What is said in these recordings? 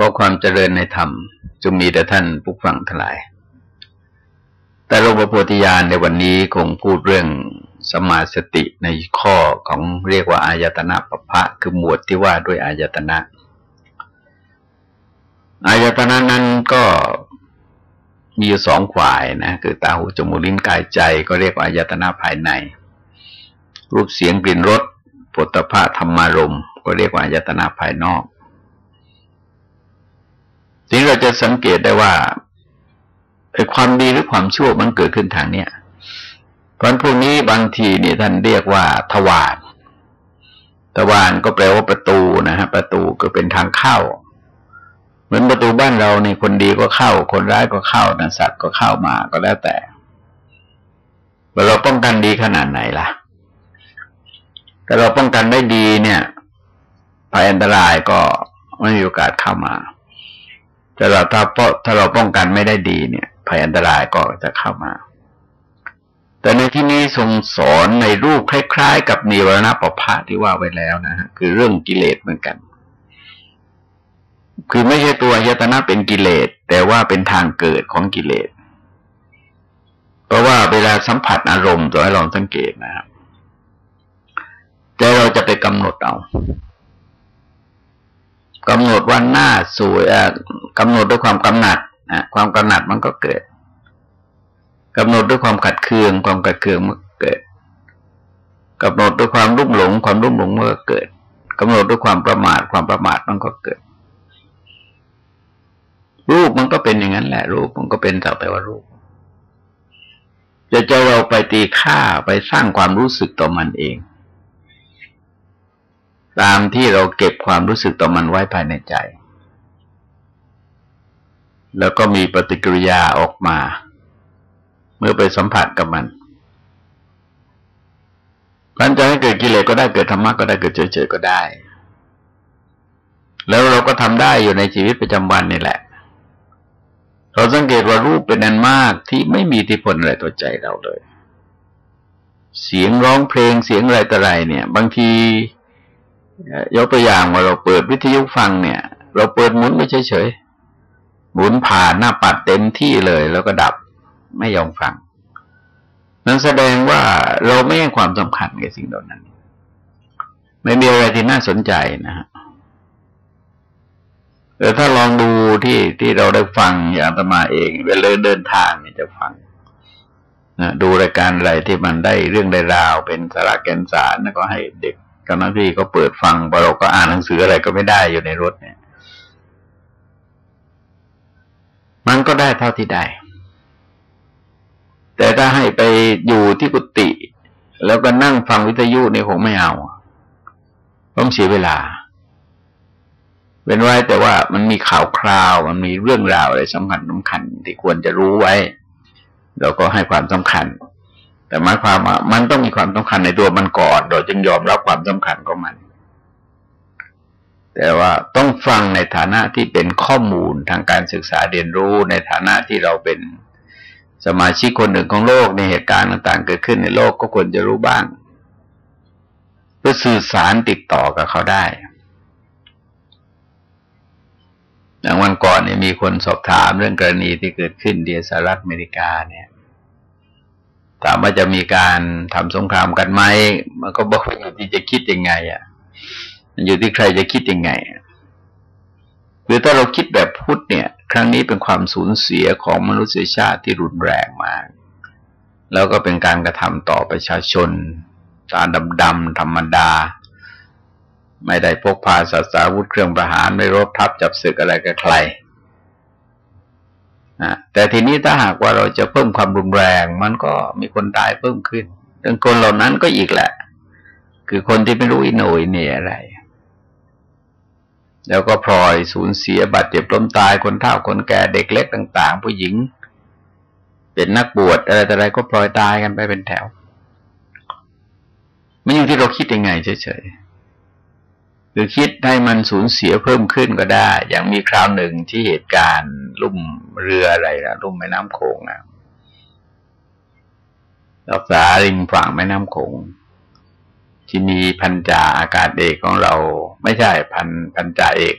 ขอความเจริญในธรรมจงมีแต่ท่านผู้ฟังทั้งหลาย แต่หลวงพ่อโพธิญาณในวันนี้คงพูดเรื่องสมาสติในข้อของเรียกว่าอายตนะปภะคือหมวดที่ว่าด้วยอายตนะ อายตนะนั้นก็มีอยู่สองฝ่ายนะคือตาหูจมูกลิ้นกายใจก็เรียกว่าอายตนะภายใน รูปเสียงกลิ่นรสปุถะพะธรรมารมก็เรียกว่าอายตนะภายนอก ทีนี้เราจะสังเกตได้ว่าความดีหรือความชั่วมันเกิดขึ้นทางเนี้ยเพราะพวกนี้บางทีเนี่ยท่านเรียกว่าทวารทวารก็แปลว่าประตูนะฮะประตูก็เป็นทางเข้า เหมือนประตูบ้านเราในคนดีก็เข้า คนร้ายก็เข้านะสัตว์ก็เข้ามาก็แล้วแต่เราป้องกันดีขนาดไหนล่ะ แต่เราป้องกันไม่ดีเนี่ยภัยอันตรายก็ไม่มีโอกาสเข้ามา แต่เราถ้าถ้าเราป้องกันไม่ได้ดีเนี่ยภัยอันตรายก็จะเข้ามา แต่ในที่นี้ทรงสอนในรูปคล้าย ๆ กับนิวรณปภะที่ว่าไว้แล้วนะฮะคือเรื่องกิเลสเหมือนกัน คือไม่ใช่ตัวยตนะเป็นกิเลส แต่ว่าเป็นทางเกิดของกิเลส เพราะว่าเวลาสัมผัสอารมณ์ตัวให้ลองสังเกตนะครับใจเราจะไปกำหนดเอา กำหนดว่าหน้าสวยกำหนดด้วยความกำหนัดนะความกำหนัดมันก็เกิดกำหนดด้วยความขัดเคือง ความขัดเคืองมันเกิดกำหนดด้วยความรุ่มหลง ความรุ่มหลงมันก็เกิดกำหนดด้วยความประมาท ความประมาทมันก็เกิด รูปมันก็เป็นอย่างนั้นแหละ รูปมันก็เป็นแต่แต่ว่ารูปจะจะเราไปตีค่าไปสร้างความรู้สึกต่อมันเอง ตามที่เราเก็บความรู้สึกต่อมันไว้ภายในใจ แล้วก็มีปฏิกิริยาออกมา เมื่อไปสัมผัสกับมันมันจะให้เกิดกิเลสก็ได้เกิดธรรมะก็ได้เกิดเฉยๆก็ได้ แล้วเราก็ทำได้อยู่ในชีวิตประจำวันนี่แหละ เราสังเกตว่ารูปเป็นอันมากที่ไม่มีอิทธิพลอะไรต่อใจเราเลย เสียงร้องเพลงเสียงอะไรต่ออะไรเนี่ย บางที ยกตัวอย่างว่าเราเปิดวิทยุฟังเนี่ย เราเปิดหมุนไม่เฉยๆหมุนผ่านหน้าปัดเต็มที่เลย แล้วก็ดับไม่ยอมฟัง นั้นแสดงว่าเราไม่ให้ความสำคัญกับสิ่งเหล่านั้น ไม่มีอะไรที่น่าสนใจนะฮะแต่ถ้าลองดูที่ที่เราได้ฟังอย่างตมาเอง เวลาเดินทางเนี่ยจะฟังนะดูรายการอะไรที่มันได้เรื่องได้ราว เป็นสาระแกนสารแล้วก็ให้เด็ก จ้าหน้าที่ก็เปิดฟังพอเราก็อ่านหนังสืออะไรก็ไม่ได้อยู่ในรถเนี่ย มันก็ได้เท่าที่ได้ แต่ถ้าให้ไปอยู่ที่กุฏิแล้วก็นั่งฟังวิทยุนี่คงไม่เอาต้องเสียเวลาเป็นไว้แต่ว่ามันมีข่าวคราว มันมีเรื่องราวอะไรสำคัญสำคัญที่ควรจะรู้ไว้เราก็ให้ความสำคัญ แต่หมายความว่ามันต้องมีความสำคัญในตัวมันก่อนเราจึงยอมรับความสำคัญของมัน แต่ว่าต้องฟังในฐานะที่เป็นข้อมูลทางการศึกษาเรียนรู้ในฐานะที่เราเป็นสมาชิกคนหนึ่งของโลกในเหตุการณ์ต่างๆ เกิดขึ้นในโลกก็ควรจะรู้บ้าง เพื่อสื่อสารติดต่อกับเขาได้อย่างวันก่อนเนี่ยมีคนสอบถามเรื่องกรณีที่เกิดขึ้นเดียสหรัฐอเมริกาเนี่ย ถามว่าจะมีการทำสงครามกันไหมมันก็บอกว่าอยู่ที่จะคิดยังไง อะ มันอยู่ที่ใครจะคิดยังไงหรือถ้าเราคิดแบบพุทธเนี่ย ครั้งนี้เป็นความสูญเสียของมนุษยชาติที่รุนแรงมาก แล้วก็เป็นการกระทำต่อประชาชนตาดำๆธรรมดา ไม่ได้พกพาศาสาวุธเครื่องประหารไม่รบทับจับศึกอะไรกับใคร นะแต่ทีนี้ถ้าหากว่าเราจะเพิ่มความรุนแรง มันก็มีคนตายเพิ่มขึ้นดังคนเหล่านั้นก็อีกแหละ คือคนที่ไม่รู้อินโนยเนี่ยอะไร แล้วก็พลอยสูญเสียบาดเจ็บล้มตายคนเฒ่าคนแก่เด็กเล็กต่าง ๆ ผู้หญิง เป็นนักบวชอะไรแต่อะไรก็พลอยตายกันไปเป็นแถว ไมันอยู่ที่เราคิดยังไงเฉยๆ คือคิดให้มันสูญเสียเพิ่มขึ้นก็ได้ อย่างมีคราวหนึ่งที่เหตุการณ์ลุ่มเรืออะไรนะลุ่มแม่น้ำโขงนะรักษาริมฝั่งแม่น้ำโขงที่มีพันจ่าอากาศเอกของเรา ไม่ใช่พันพันจ่าเอก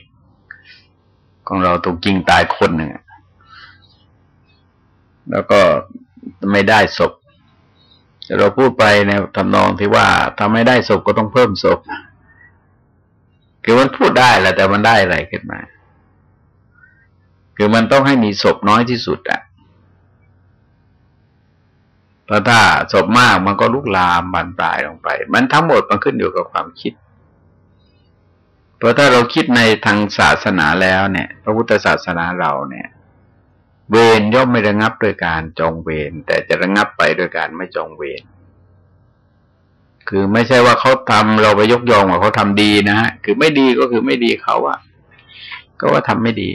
ของเราถูกยิงตายคนหนึ่งแล้วก็ไม่ได้ศพเราพูดไปในทำนองที่ว่าถ้าไม่ได้ศพก็ต้องเพิ่มศพ คือมันพูดได้แหละแต่มันได้อะไรขึ้นมา คือมันต้องให้มีศพน้อยที่สุดอะเพราะถ้าศพมากมันก็ลุกลามบานปลายลงไป มันทั้งหมดมันขึ้นอยู่กับความคิด เพราะถ้าเราคิดในทางศาสนาแล้วเนี่ย พระพุทธศาสนาเราเนี่ย เวรย่อมไม่ระงับโดยการจองเวรแต่จะระงับไปโดยการไม่จองเวร คือไม่ใช่ว่าเขาทำเราไปยกยองว่าเขาทำดีนะฮะคือไม่ดีก็คือไม่ดีเขาอะก็ว่าทำไม่ดี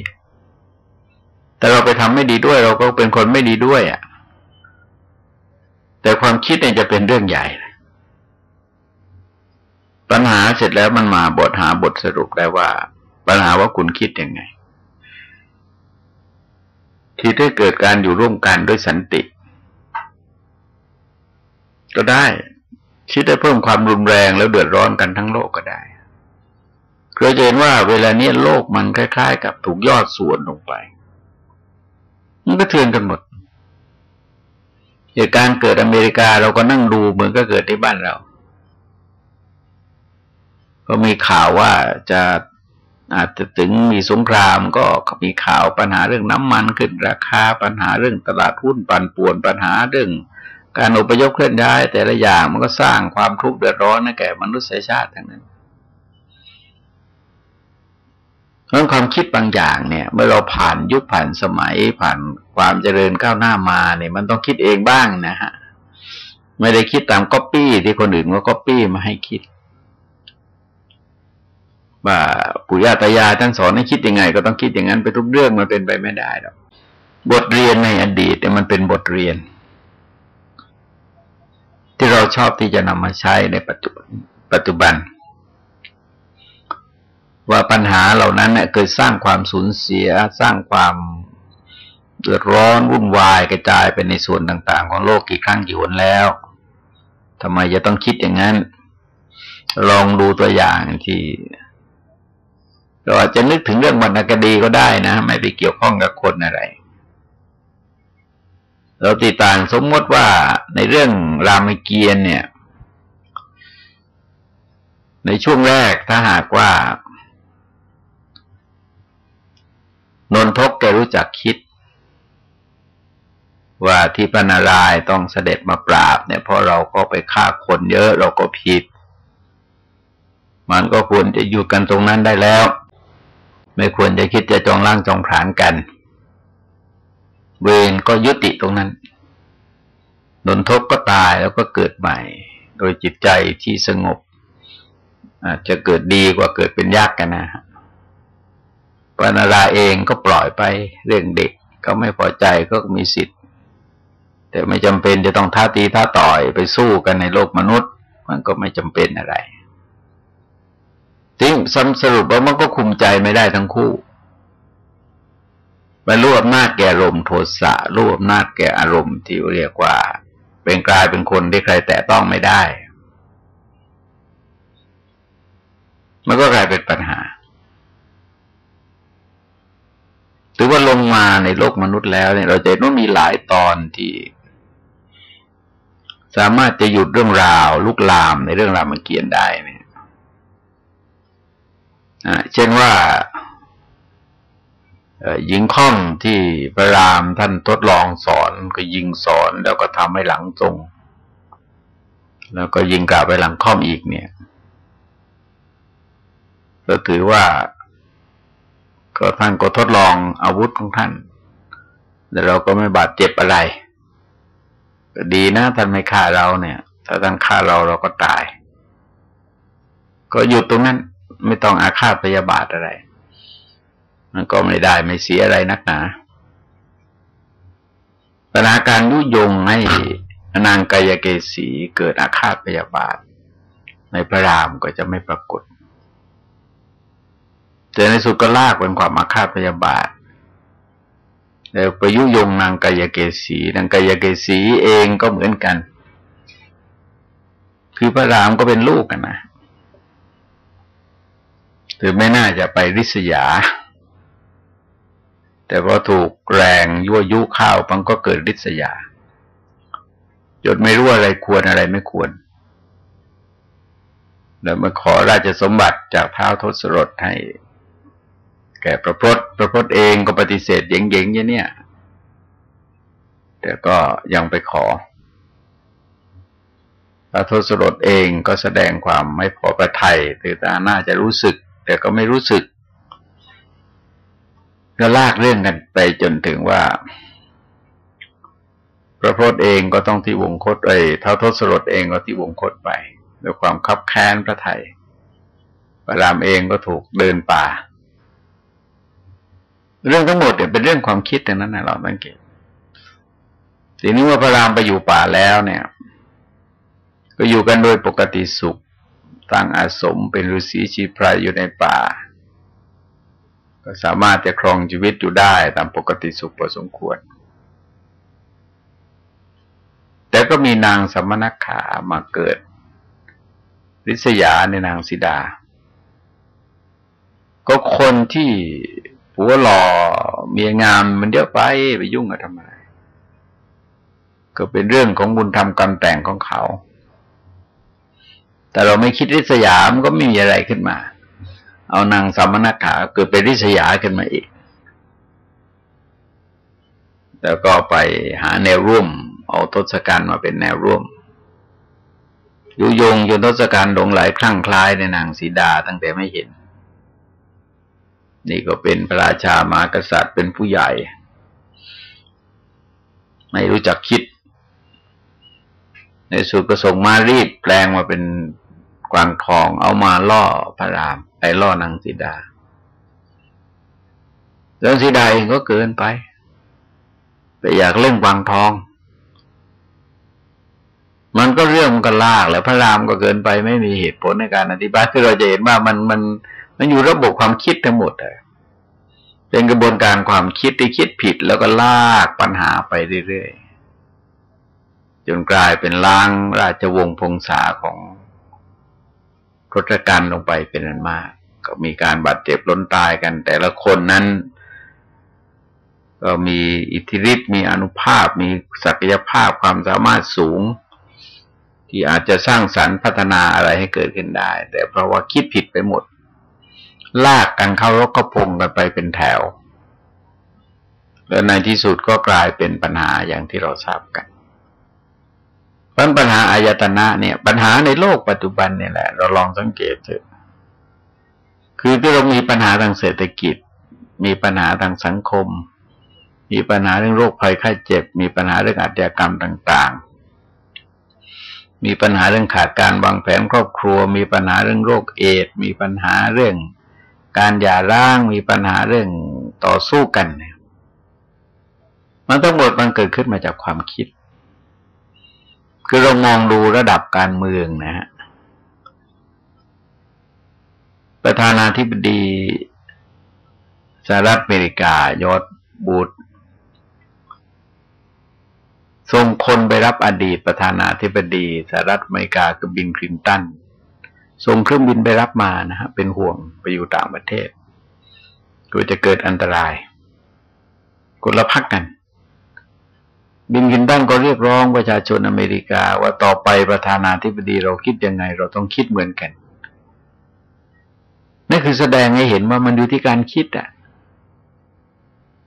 แต่เราไปทำไม่ดีด้วย เราก็เป็นคนไม่ดีด้วยอะ่ะแต่ความคิดเนี่ยจะเป็นเรื่องใหญ่ปัญหาเสร็จแล้วมันมาบทหาบทสรุปได้ว่า ปัญหาว่าคุณคิดยังไง ที่ได้เกิดการอยู่ร่วมกันด้วยสันติ ก็ได้ คิดได้เพิ่มความรุนแรงแล้วเดือดร้อนกันทั้งโลกก็ได้เราจะเห็นว่าเวลานี้โลกมันคล้าย ๆ กับถูกยอดส่วนลงไป มันก็เทือนกันหมดเหตุการณ์เกิดอเมริกาเราก็นั่งดูเหมือนก็เกิดที่บ้านเรา ก็มีข่าวว่าจะอาจจะถึงมีสงครามก็มีข่าวปัญหาเรื่องน้ำมันขึ้นราคาปัญหาเรื่องตลาดหุ้นปั่นป่วนปัญหาเรื่อง การอพยพเคลื่อนย้ายแต่ละอย่างมันก็สร้างความทุกข์เดือดร้อนให้แก่มนุษยชาติทั้งนั้นเพราะความคิดบางอย่างเนี่ย เมื่อเราผ่านยุคผ่านสมัยผ่านความเจริญก้าวหน้ามาเนี่ย มันต้องคิดเองบ้างนะฮะไม่ได้คิดตามก๊อปปี้ที่คนอื่นก็ก๊อปปี้มาให้คิดว่าปู่ย่าตายายท่านสอนให้คิดยังไง ก็ต้องคิดอย่างนั้นไปทุกเรื่องมันเป็นไปไม่ได้หรอกบทเรียนในอดีตเนี่ยมันเป็นบทเรียน ที่เราชอบที่จะนำมาใช้ในปัจจุบันปัจจุบัน ว่าปัญหาเหล่านั้นเนี่ยเกิดสร้างความสูญเสียสร้างความเดือดร้อนวุ่นวายกระจายไปในส่วนต่าง ๆ ของโลกกี่ครั้งกี่หนแล้วทำไมจะต้องคิดอย่างนั้น ลองดูตัวอย่างที่เราอาจจะนึกถึงเรื่องวรรณคดีก็ได้นะ ไม่ไปเกี่ยวข้องกับคนอะไร เราติดต่างสมมติว่าในเรื่องรามเกียรติเนี่ย ในช่วงแรกถ้าหากว่านนทกแกรู้จักคิด ว่าที่พนารายต้องเสด็จมาปราบเนี่ยเพราะเราก็ไปฆ่าคนเยอะเราก็ผิด มันก็ควรจะอยู่กันตรงนั้นได้แล้ว ไม่ควรจะคิดจะจองล่างจองผานกัน เวรก็ยุติตรงนั้นนนทบก็ตายแล้วก็เกิดใหม่ โดยจิตใจที่สงบ อาจจะเกิดดีกว่าเกิดเป็นยากกันนะปานาราเองก็ปล่อยไปเรื่องเด็กก็ไม่พอใจก็มีสิทธิ์ แต่ไม่จำเป็นจะต้องท้าตีท้าต่อยไปสู้กันในโลกมนุษย์ มันก็ไม่จำเป็นอะไรจริงสรุปว่ามันก็คุมใจไม่ได้ทั้งคู่ ไปรวบอำนาจแก่อารมณ์โทสะรวบอำนาจแก่อารมณ์ที่เรียกว่า เป็นกลายเป็นคนที่ใครแตะต้องไม่ได้ มันก็กลายเป็นปัญหาถือว่าลงมาในโลกมนุษย์แล้วเนี่ยเราจะต้องมีหลายตอนที่ สามารถจะหยุดเรื่องราวลุกลามในเรื่องรามเกียรติได้เนี่ยเช่นว่า หญิงค่อมที่พระรามท่านทดลองสอนก็ยิงสอนแล้วก็ทำให้หลังตรง แล้วก็ยิงกลับไปหลังค่อมอีกเนี่ย ก็ถือว่า ก็ท่านก็ทดลองอาวุธของท่าน แต่เราก็ไม่บาดเจ็บอะไรก็ดีนะท่านไม่ฆ่าเราเนี่ย ถ้าท่านฆ่าเราเราก็ตาย ก็หยุดตรงนั้น ไม่ต้องอาฆาตพยาบาทอะไร มันก็ไม่ได้ไม่เสียอะไรนักหนาปัญหาการยุยงให้นางกายเกษีเกิดอาฆาตพยาบาท ในพระรามก็จะไม่ปรากฏแต่ในสุดก็ลากเป็นความอาฆาตพยาบาทแล้วประยุยงนางกายเกษีนางกายเกษีเองก็เหมือนกัน คือพระรามก็เป็นลูกกันนะถือไม่น่าจะไปริษยา แต่พอถูกแรงยั่วยุข้าวมันก็เกิดริษยาจนไม่รู้อะไรควรอะไรไม่ควร แล้วมาขอราชสมบัติจากเท้าทศรถให้ แก่พระพศพระพศเองก็ปฏิเสธเย่งๆเนี่ย แต่ก็ยังไปขอพระทศรถเองก็แสดงความไม่พอประทัยคือตาน่าจะรู้สึก แต่ก็ไม่รู้สึก ก็ลากเรื่องกันไปจนถึงว่า พระพศเองก็ต้องที่วงคตไอ้เท้าทศรถเองก็ที่วงคตไปด้วยความคับแค้นพระไทยพระรามเองก็ถูกเดินป่า เรื่องทั้งหมดเนี่ยเป็นเรื่องความคิดแต่นั้นนะเราสังเกตทีนี้ว่าพระรามไปอยู่ป่าแล้วเนี่ย ก็อยู่กันโดยปกติสุขตั้งอาสมเป็นฤาษีชีพรายอยู่ในป่า ก็สามารถจะครองชีวิตอยู่ได้ตามปกติสุขพอสมควร แต่ก็มีนางสมณขามาเกิดริษยาในนางสิดา ก็คนที่ผัวหล่อเมียงามมันเยอะไปไปยุ่งกับทำไมก็เป็นเรื่องของบุญธรรมกรรมแต่งของเขา แต่เราไม่คิดริษยามก็ไม่มีอะไรขึ้นมา เอานางสามณขาเกิดเป็นริษยาขึ้นมาอีก แล้วก็ไปหาแนวร่วม เอาทศกัณฐ์มาเป็นแนวร่วมยุยงจนทศกัณฐ์หลงไหลคลั่งคล้ายในนางสีดาตั้งแต่ไม่เห็น นี่ก็เป็นพระราชามากษัตริย์เป็นผู้ใหญ่ ไม่รู้จักคิด ในสุดประสงค์มารีบแปลงมาเป็น กวางทองเอามาล่อพระราม ไปล่อนางสีดาเรื่องสีดาเองก็เกินไป ไปอยากเล่นกวางทอง มันก็เรื่องมันก็ลากแล้วพระรามก็เกินไปไม่มีเหตุผลในการอธิบายคือเราจะเห็นว่ามันมันมันอยู่ระบบความคิดทั้งหมดเลยเป็นกระบวนการความคิดที่คิดผิดแล้วก็ลากปัญหาไปเรื่อยๆจนกลายเป็นล้างราชวงศ์พงษาของ ทศกัณฐ์ลงไปเป็นอันมาก ก็มีการบาดเจ็บล้นตายกัน แต่ละคนนั้น ก็มีอิทธิฤทธิ์มีอนุภาพ มีศักยภาพความสามารถสูง ที่อาจจะสร้างสรรค์พัฒนาอะไรให้เกิดขึ้นได้ แต่เพราะว่าคิดผิดไปหมด ลากกันเข้ารกกระพงกันไปเป็นแถว แล้วในที่สุดก็กลายเป็นปัญหาอย่างที่เราทราบกัน ปัญหาอายตนะเนี่ย ปัญหาในโลกปัจจุบันเนี่ยแหละ เราลองสังเกตเถอะคือที่เรามีปัญหาทางเศรษฐกิจ มีปัญหาทางสังคม มีปัญหาเรื่องโรคภัยไข้เจ็บ มีปัญหาเรื่องอาชญากรรมต่าง ๆ มีปัญหาเรื่องขาดการวางแผนครอบครัว มีปัญหาเรื่องโรคเอดมีปัญหาเรื่องการหย่าร้าง มีปัญหาเรื่องต่อสู้กันเนี่ยมันทั้งหมดมันเกิดขึ้นมาจากความคิด คือเรามองดูระดับการเมืองนะฮะประธานาธิบดีสหรัฐอเมริกายอดบูธส่งคนไปรับอดีตประธานาธิบดีสหรัฐอเมริกาคือบินคลินตันส่งเครื่องบินไปรับมานะฮะเป็นห่วงไปอยู่ต่างประเทศกลัวจะเกิดอันตรายกละพักกัน บินคลินตันก็เรียกร้องประชาชนอเมริกาว่าต่อไปประธานาธิบดีเราคิดยังไง เราต้องคิดเหมือนกันนั่นคือแสดงให้เห็นว่ามันอยู่ที่การคิดอะ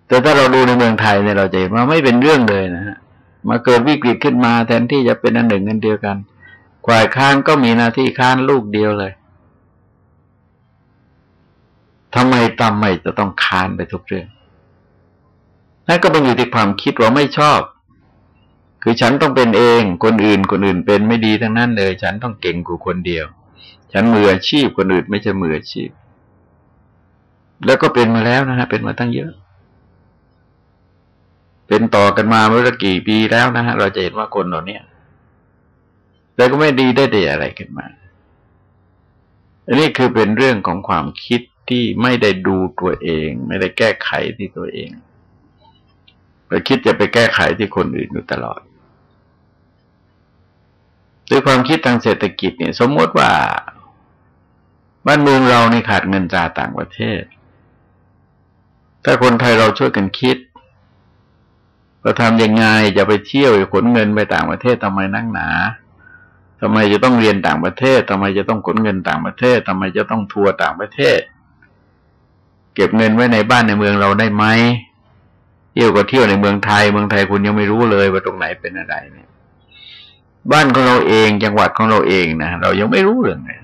แต่ถ้าเราดูในเมืองไทยเนี่ยเราจะเห็นว่าไม่เป็นเรื่องเลยนะฮะมาเกิดวิกฤตขึ้นมาแทนที่จะเป็นอันหนึ่งอันเดียวกันควายค้านก็มีหน้าที่ค้านลูกเดียวเลยทำไมตำไม่จะต้องค้านไปทุกเรื่องนั่นก็เป็นอยู่ที่ความคิดว่าไม่ชอบ คือฉันต้องเป็นเอง คนอื่น คนอื่นเป็นไม่ดีทั้งนั้นเลย ฉันต้องเก่งกว่าคนเดียว ฉันมืออาชีพคนอื่นไม่ใช่มืออาชีพ แล้วก็เป็นมาแล้วนะฮะเป็นมาตั้งเยอะ เป็นต่อกันมาเมื่อกี่ปีแล้วนะฮะเราจะเห็นว่าคนเหล่านี้แต่ก็ไม่ดีได้แต่อะไรขึ้นมา อันนี้คือเป็นเรื่องของความคิดที่ไม่ได้ดูตัวเอง ไม่ได้แก้ไขที่ตัวเองไปคิดจะไปแก้ไขที่คนอื่นอยู่ตลอด ด้วยความคิดทางเศรษฐกิจเนี่ย สมมติว่า บ้านเมืองเราในขาดเงินจาต่างประเทศ ถ้าคนไทยเราช่วยกันคิดเราทำยังไงจะไปเที่ยวขนเงินไปต่างประเทศทำไมนั่งหนาทำไมจะต้องเรียนต่างประเทศทำไมจะต้องขนเงินต่างประเทศทำไมจะต้องทัวร์ต่างประเทศ เก็บเงินไว้ในบ้านในเมืองเราได้ไหมเที่ยวก็เที่ยวในเมืองไทย เมืองไทยคุณยังไม่รู้เลยว่าตรงไหนเป็นอะไรเนี่ย บ้านของเราเอง จังหวัดของเราเองนะเรายังไม่รู้เรื่องเลย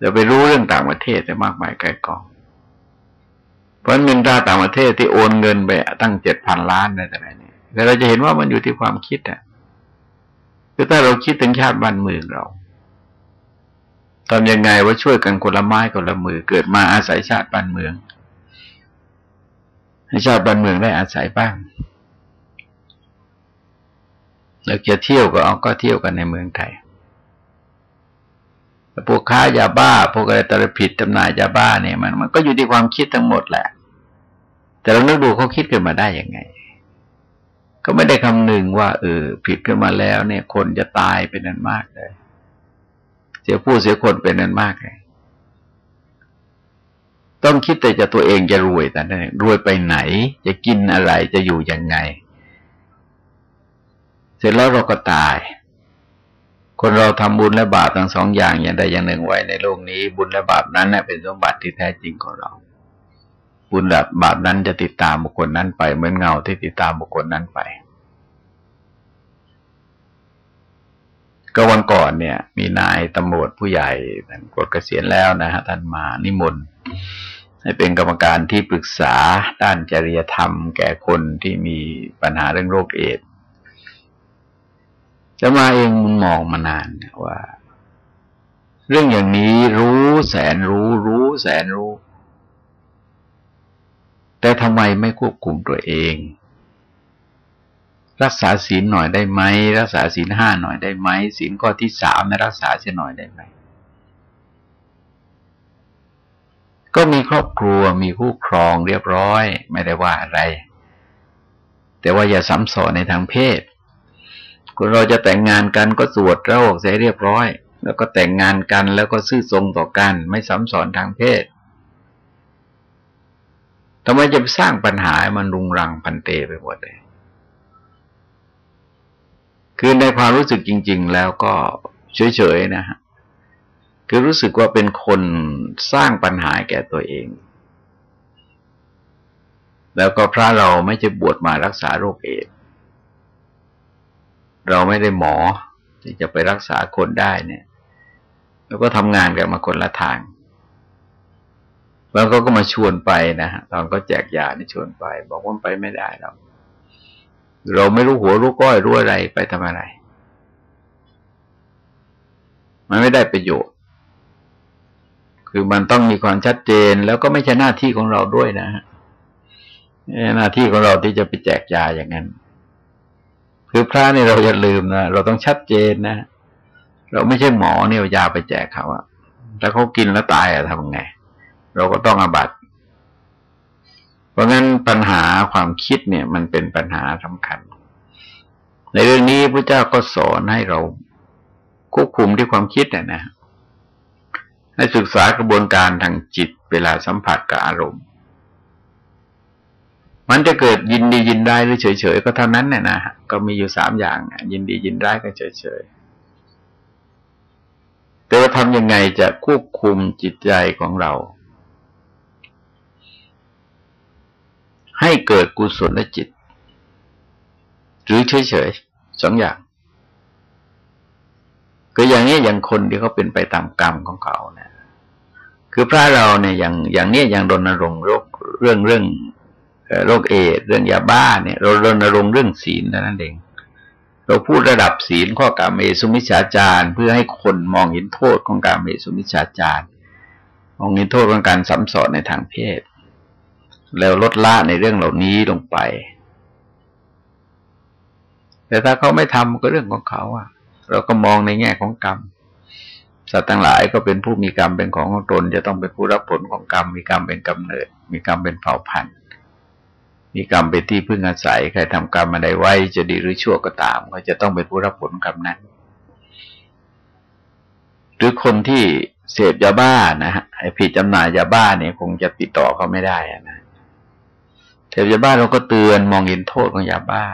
จะไปรู้เรื่องต่างประเทศแต่มากมายไกลกอง เพราะเงินตราต่างประเทศที่โอนเงินไปตั้งเจ็ดพันล้านอะไรแต่ไหนเนี่ยแต่เราจะเห็นว่ามันอยู่ที่ความคิดอะคือถ้าเราคิดถึงชาติบ้านเมืองเราทำยังไงว่าช่วยกันคนละไม้คนละมือ เกิดมาอาศัยชาติบ้านเมืองให้ชาติบ้านเมืองได้อาศัยบ้าง แล้วจะเที่ยวก็เอาก็เที่ยวกันในเมืองไทยพวกค้ายาบ้า พวกอะไรตระผิดจำหน่ายยาบ้าเนี่ยมันมันก็อยู่ที่ความคิดทั้งหมดแหละ แต่เราเลือกดูเขาคิดขึ้นมาได้ยังไง ก็ไม่ได้คำนึงว่าเออผิดขึ้นมาแล้วเนี่ย คนจะตายเป็นนันมากเลย เสียผู้เสียคนเป็นนันมากเลย ต้องคิดแต่จะตัวเองจะรวยแต่นั่นรวยไปไหน จะกินอะไรจะอยู่ยังไง เสร็จแล้วเราก็ตาย คนเราทำบุญและบาปทั้งสองอย่างอย่างใดอย่างหนึ่งไว้ในโลกนี้ บุญและบาปนั้นเป็นสมบัติที่แท้จริงของเรา บุญและบาปนั้นจะติดตามบุคคลนั้นไป เหมือนเงาที่ติดตามบุคคลนั้นไป ก็วันก่อนเนี่ย มีนายตำรวจผู้ใหญ่ท่านกดเกษียณแล้วนะฮะท่านมานิมนต์ให้เป็นกรรมการที่ปรึกษาด้านจริยธรรม แก่คนที่มีปัญหาเรื่องโรคเอด จะมาเองมองมานานว่า เรื่องอย่างนี้รู้แสนรู้รู้แสนรู้ แต่ทำไมไม่ควบคุมตัวเอง รักษาศีลหน่อยได้ไหมรักษาศีลห้าหน่อยได้ไหมศีลข้อที่สามไม่รักษาเสียหน่อยได้ไหมก็มีครอบครัวมีคู่ครองเรียบร้อย ไม่ได้ว่าอะไร แต่ว่าอย่าซ้ำซ้อนในทางเพศ คนเราจะแต่งงานกันก็สวดแล้วเสียเรียบร้อย แล้วก็แต่งงานกันแล้วก็ซื่อทรงต่อกัน ไม่ซ้ำสอนทางเพศทำไมจะไปสร้างปัญหามันรุงรังพันเตไปหมดเลย คือในความรู้สึกจริง ๆ แล้วก็เฉยๆนะฮะ คือรู้สึกว่าเป็นคนสร้างปัญหาแก่ตัวเอง แล้วก็พระเราไม่จะบวชมารักษาโรคเอด เราไม่ได้หมอที่จะไปรักษาคนได้เนี่ย แล้วก็ทำงานกันมาคนละทาง แล้วก็ก็มาชวนไปนะฮะตอนก็แจกยานี่ชวนไป บอกว่าไปไม่ได้เราเราไม่รู้หัวรู้ก้อยรู้อะไรไปทำอะไร มันไม่ได้ประโยชน์ คือมันต้องมีความชัดเจนแล้วก็ไม่ใช่หน้าที่ของเราด้วยนะฮะหน้าที่ของเราที่จะไปแจกยาอย่างนั้น คือพระนี่เราอย่าลืมนะเราต้องชัดเจนนะ เราไม่ใช่หมอเนี่ยยาไปแจกเขาอะถ้าเขากินแล้วตายอะทำไง เราก็ต้องอบัตเพราะงั้นปัญหาความคิดเนี่ย มันเป็นปัญหาสำคัญ ในเรื่องนี้พระเจ้าก็สอนให้เราควบคุมที่ความคิดเนะนะให้ศึกษากระบวนการทางจิตเวลาสัมผัสกับอารมณ์ มันจะเกิดยินดียินร้หรือเฉยๆก็เท่านั้นเนี่ยนะก็มีอยู่สามอย่างยินดียินร้ก็เฉยๆแต่ว่าทำยังไงจะควบคุมจิตใจของเรา ให้เกิดกุศลจิต หรือเฉยๆสองอย่างก็อย่างนี้อย่างคนที่เขาเป็นไปตามกรรมของเขาเนี่ยคือพระเราเนี่ยอย่างอย่างนี้อย่างรณรงค์รคเรื่องเรื่อง โรคเอดเรื่องยาบ้าเนี่ย เรารณรงค์เรื่องศีลนั่นเอง เราพูดระดับศีลข้อการเมสุมิชาจารเพื่อให้คนมองเห็นโทษของการเมสุมิชาจารมองเห็นโทษของการสัมสอนในทางเพศ แล้วลดละในเรื่องเหล่านี้ลงไป แต่ถ้าเขาไม่ทำก็เรื่องของเขาอะเราก็มองในแง่ของกรรมสัตว์ทั้งหลายก็เป็นผู้มีกรรมเป็นของของตน จะต้องเป็นผู้รับผลของกรรม มีกรรมเป็นกำเนิด มีกรรมเป็นเผ่าพันธุ์ มีกรรมเป็นที่พึ่งอาศัยใครทำกรรมอะไรไว้จะดีหรือชั่วก็ตาม ก็จะต้องเป็นผู้รับผลกรรมนั้น หรือคนที่เสพยาบ้านะฮะไอ้ผิดจำหน่ายยาบ้าเนี่ยคงจะติดต่อเขาไม่ได้นะเสพยาบ้าเราก็เตือนมองเห็นโทษของยาบ้า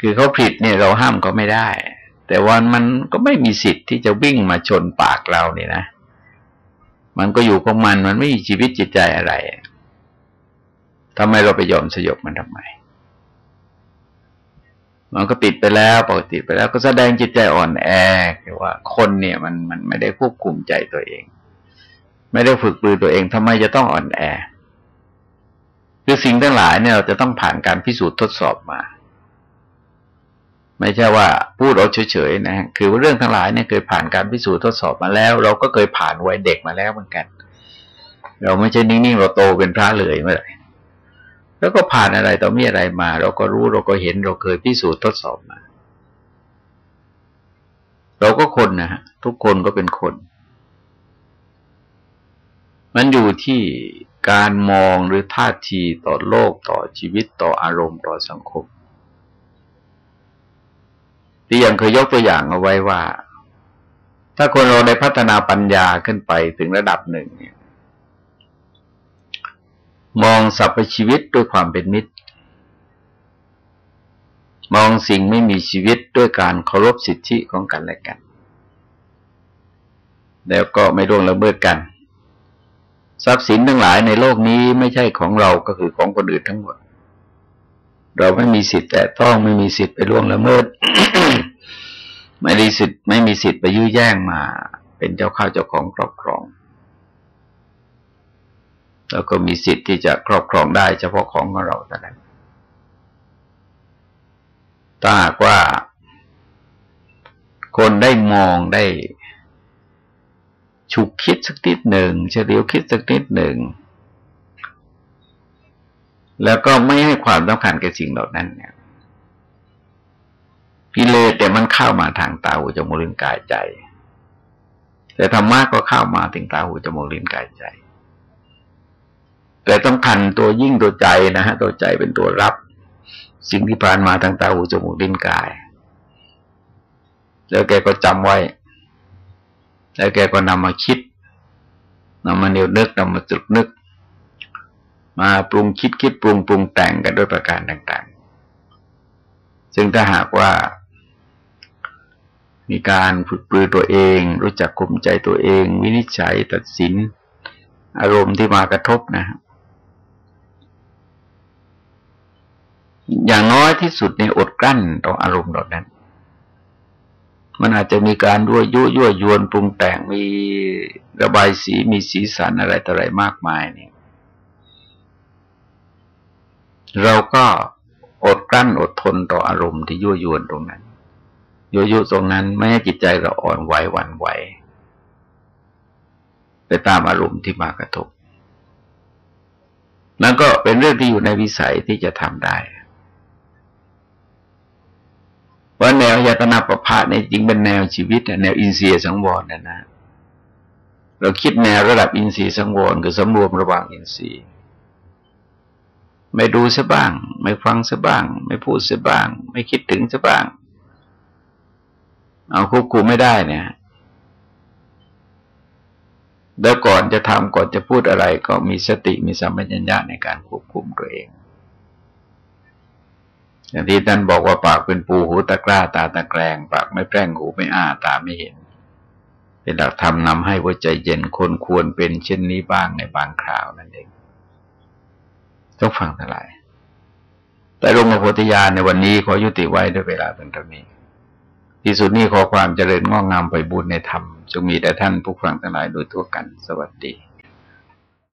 คือเขาผิดเนี่ยเราห้ามเขาไม่ได้ แต่ว่ามันก็ไม่มีสิทธิ์ที่จะวิ่งมาชนปากเราเนี่ยนะ มันก็อยู่ของมันมันไม่มีชีวิตจิตใจอะไร ทำไมเราไปยอมสยบมันทำไม มันก็ติดไปแล้วปกติไปแล้วก็แสดงจิตใจอ่อนแอคือว่าคนเนี่ยมันมันไม่ได้ควบคุมใจตัวเอง ไม่ได้ฝึกปือตัวเองทำไมจะต้องอ่อนแอคือสิ่งทั้งหลายเนี่ยเราจะต้องผ่านการพิสูจน์ทดสอบมา ไม่ใช่ว่าพูดเอาเฉยๆนะคือว่าเรื่องทั้งหลายเนี่ยเคยผ่านการพิสูจน์ทดสอบมาแล้ว เราก็เคยผ่านวัยเด็กมาแล้วเหมือนกัน เราไม่ใช่นิ่งๆเราโตเป็นพระเลยเมื่อไหร่ แล้วก็ผ่านอะไรต่อมีอะไรมา เราก็รู้เราก็เห็นเราเคยพิสูจน์ทดสอบมา เราก็คนนะฮะทุกคนก็เป็นคน มันอยู่ที่การมองหรือท่าทีต่อโลกต่อชีวิตต่ออารมณ์ต่อสังคมที่ยังเคยยกตัวอย่างเอาไว้ว่า ถ้าคนเราได้พัฒนาปัญญาขึ้นไปถึงระดับหนึ่งเนี่ย มองสรรพชีวิตด้วยความเป็นมิตร มองสิ่งไม่มีชีวิตด้วยการเคารพสิทธิของกันและกัน แล้วก็ไม่ร่วงละเมิดกัน ทรัพย์สินทั้งหลายในโลกนี้ไม่ใช่ของเราก็คือของคนอื่นทั้งหมด เราไม่มีสิทธิ์แต่ต้องไม่มีสิทธิ์ไปล่วงละเมิด ไม่มีสิทธิ์ไม่มีสิทธิ์ไปยื้อแย่งมา เป็นเจ้าข้าวเจ้าของครอบครอง แล้วก็มีสิทธิ์ที่จะครอบครองได้เฉพาะของของเราเท่านั้นถ้าหากว่าคนได้มองได้ฉุกคิดสักนิดหนึ่งเฉลียวคิดสักนิดหนึ่ง แล้วก็ไม่ให้ความสำคัญกับสิ่งเหล่านั้นเนี่ยกิเลสแต่มันเข้ามาทางตาหูจมูกลิ้นกายใจ แต่ธรรมะก็เข้ามาถึงตาหูจมูกลิ้นกายใจ แต่สำคัญตัวยิ่งตัวใจนะฮะตัวใจเป็นตัวรับ สิ่งที่ผ่านมาทางตาหูจมูกลิ้นกาย แล้วแกก็จำไว้ แล้วแกก็นำมาคิดนำมาเนียวนึกนำมาจุดนึก มาปรุงคิดคิดปรุงปรุงแต่งกันด้วยประการต่าง ๆ ซึ่งถ้าหากว่า มีการฝึกปรือตัวเอง รู้จักคุมใจตัวเอง วินิจฉัยตัดสินอารมณ์ที่มากระทบนะครับ อย่างน้อยที่สุดในอดกลั้นต่ออารมณ์เหล่านั้น มันอาจจะมีการยั่วยุยั่วยวนปรุงแต่งมีระบายสีมีสีสันอะไรต่ออะไรมากมายเนี่ย เราก็อดกลั้นอดทนต่ออารมณ์ที่ยั่วยวนตรงนั้นยั่วยุตรงนั้นไม่ให้จิตใจเราอ่อนไหวหวั่นไหวไปตามอารมณ์ที่มากระทบนั่นก็เป็นเรื่องที่อยู่ในวิสัยที่จะทำได้ ว่าแนวยตนาประพาเนี่ยจริงเป็นแนวชีวิตแนวอินทรียสังวรนะนะ เราคิดแนวระดับอินทรีย์สังวรคือสำรวมระหว่างอินทรีย์ ไม่ดูซะบ้าง ไม่ฟังซะบ้าง ไม่พูดซะบ้าง ไม่คิดถึงซะบ้าง เอาควบคุมไม่ได้เนี่ยแล้วก่อนจะทำก่อนจะพูดอะไรก็มีสติมีสัมปชัญญะในการควบคุมตัวเอง อย่างที่ท่านบอกว่าปากเป็นปูหูตะกร้าตาตะแกรงปากไม่แปร่งหูไม่อ้าตาไม่เห็น เป็นหลักธรรมนำให้หัวใจเย็นคนควรเป็นเช่นนี้บ้างในบางคราวนั่นเองต้องฟังทั้งหลาย แต่ลงมาโพธิญาณในวันนี้ขอยุติไว้ด้วยเวลาเป็นเท่านี้ ที่สุดนี้ขอความเจริญงอกงามไปบุญในธรรมจงมีแต่ท่านผู้ฟังทั้งหลายโดยทั่วกัน สวัสดี